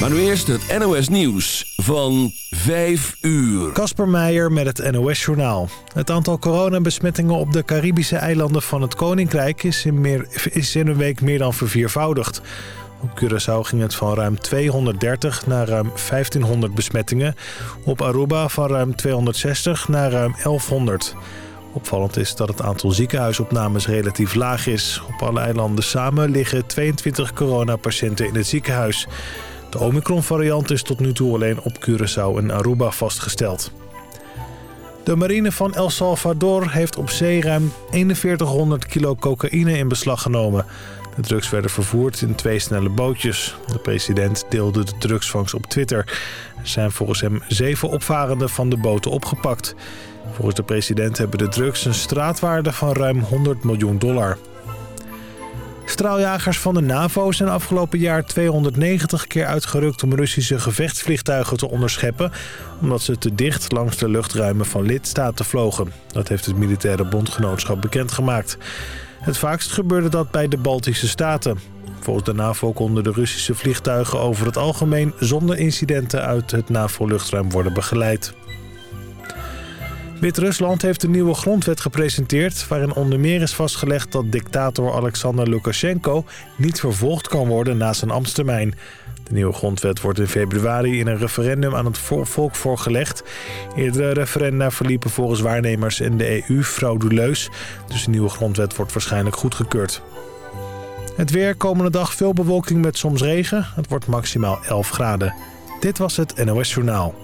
Maar nu eerst het NOS Nieuws van 5 uur. Kasper Meijer met het NOS Journaal. Het aantal coronabesmettingen op de Caribische eilanden van het Koninkrijk... is in, meer, is in een week meer dan verviervoudigd. Op Curaçao ging het van ruim 230 naar ruim 1500 besmettingen. Op Aruba van ruim 260 naar ruim 1100. Opvallend is dat het aantal ziekenhuisopnames relatief laag is. Op alle eilanden samen liggen 22 coronapatiënten in het ziekenhuis. De Omicron-variant is tot nu toe alleen op Curaçao en Aruba vastgesteld. De marine van El Salvador heeft op zee ruim 4100 kilo cocaïne in beslag genomen. De drugs werden vervoerd in twee snelle bootjes. De president deelde de drugsvangst op Twitter. Er zijn volgens hem zeven opvarenden van de boten opgepakt. Volgens de president hebben de drugs een straatwaarde van ruim 100 miljoen dollar. Straaljagers van de NAVO zijn afgelopen jaar 290 keer uitgerukt om Russische gevechtsvliegtuigen te onderscheppen... omdat ze te dicht langs de luchtruimen van lidstaten vlogen. Dat heeft het militaire bondgenootschap bekendgemaakt. Het vaakst gebeurde dat bij de Baltische Staten. Volgens de NAVO konden de Russische vliegtuigen over het algemeen zonder incidenten uit het NAVO-luchtruim worden begeleid. Wit-Rusland heeft een nieuwe grondwet gepresenteerd... waarin onder meer is vastgelegd dat dictator Alexander Lukashenko... niet vervolgd kan worden na zijn ambtstermijn. De nieuwe grondwet wordt in februari in een referendum aan het volk voorgelegd. Eerdere referenda verliepen volgens waarnemers in de EU frauduleus. Dus de nieuwe grondwet wordt waarschijnlijk goedgekeurd. Het weer komende dag veel bewolking met soms regen. Het wordt maximaal 11 graden. Dit was het NOS Journaal.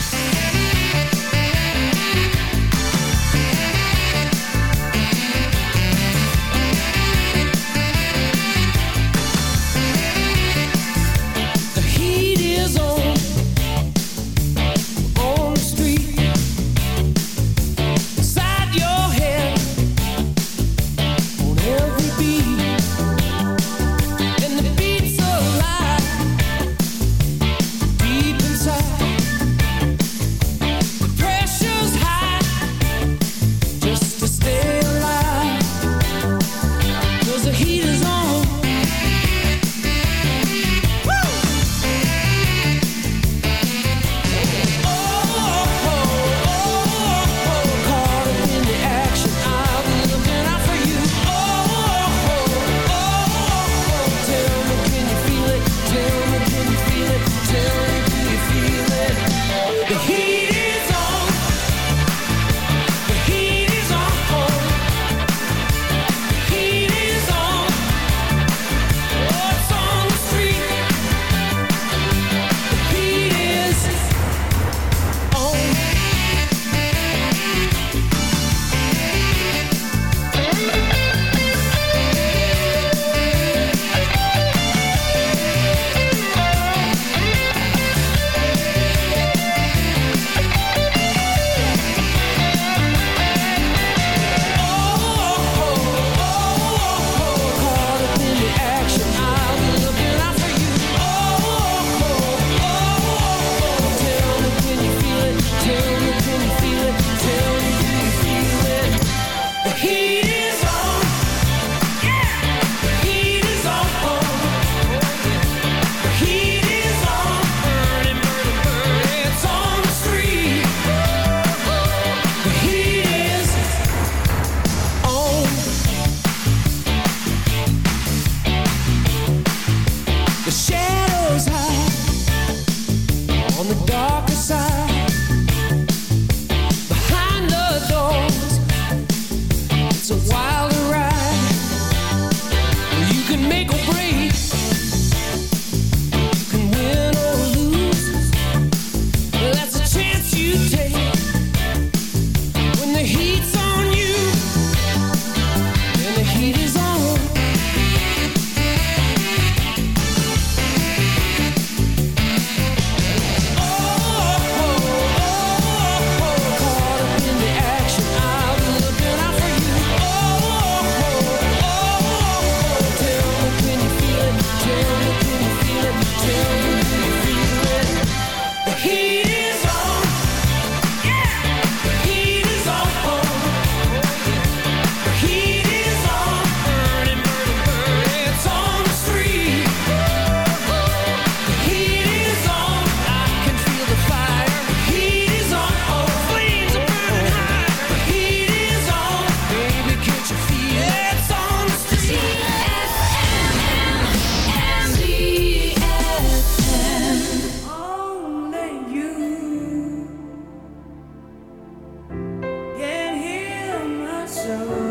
so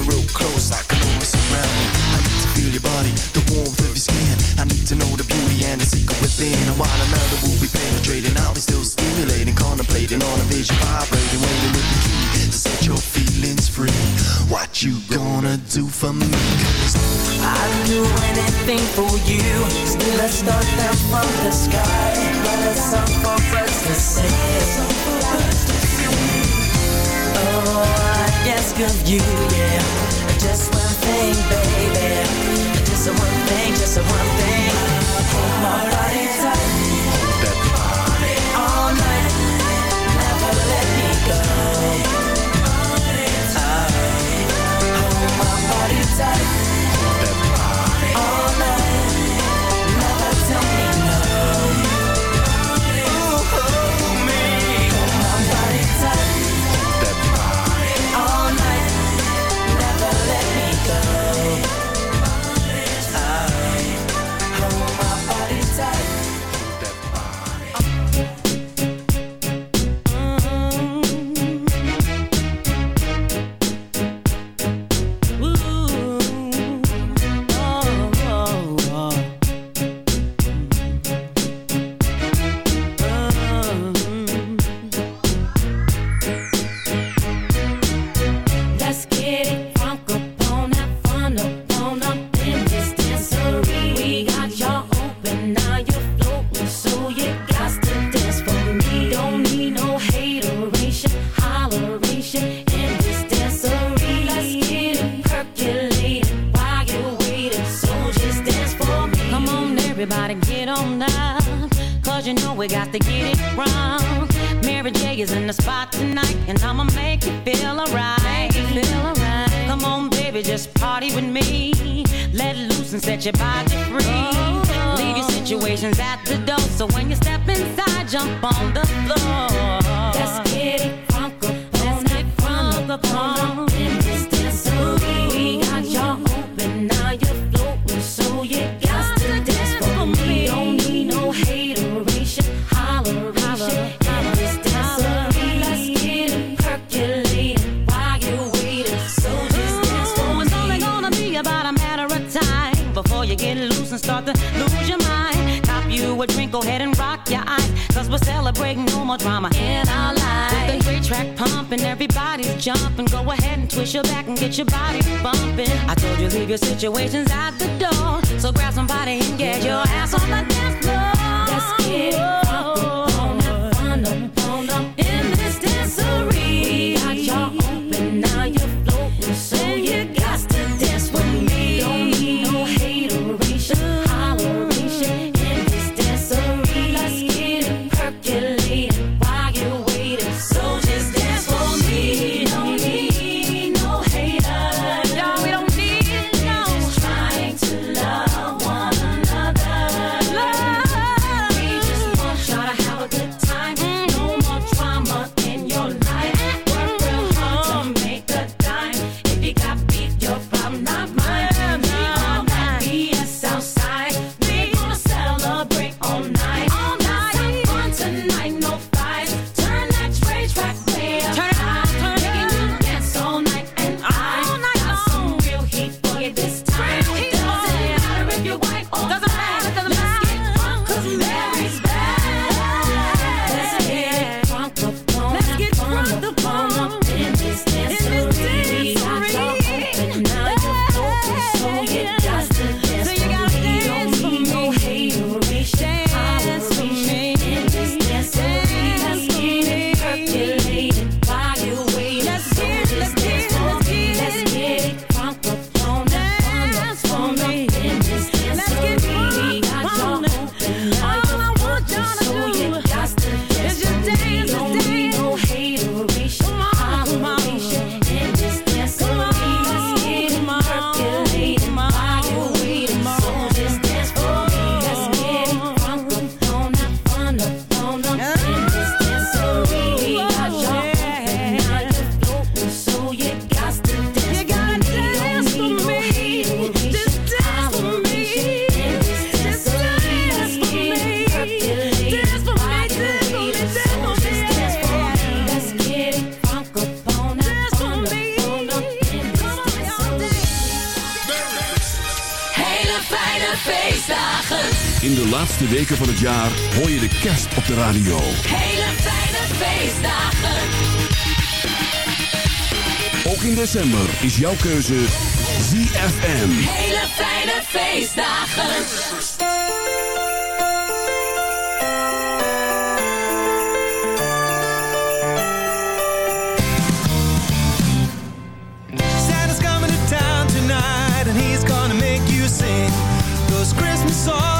coming real close, I can always surround me. I need to feel your body, the warmth of your skin. I need to know the beauty and the secret within. And while another will be penetrating, I'll be still stimulating, contemplating on a vision, vibrating, waiting with the key to set your feelings free. What you gonna do for me? Cause I'd do anything for you. Still, let's start down from the sky. But it's something for us to say. Oh, ask of you, yeah. Just one thing, baby. Just one thing, just one thing. Hold my In de laatste weken van het jaar hoor je de kerst op de radio. Hele fijne feestdagen. Ook in december is jouw keuze ZFM. Hele fijne feestdagen. Santa's coming to town tonight and he's gonna make you sing those Christmas songs.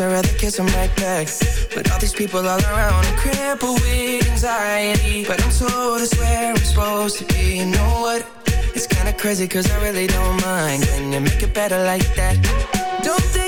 I'd rather kiss right back. But all these people all around, I'm crippled with anxiety. But I'm told it's where I'm supposed to be. You know what? It's kinda crazy cause I really don't mind. Can you make it better like that? Don't think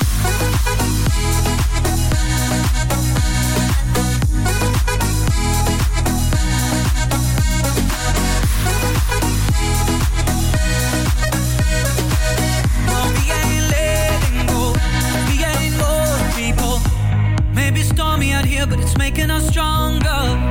Making us stronger.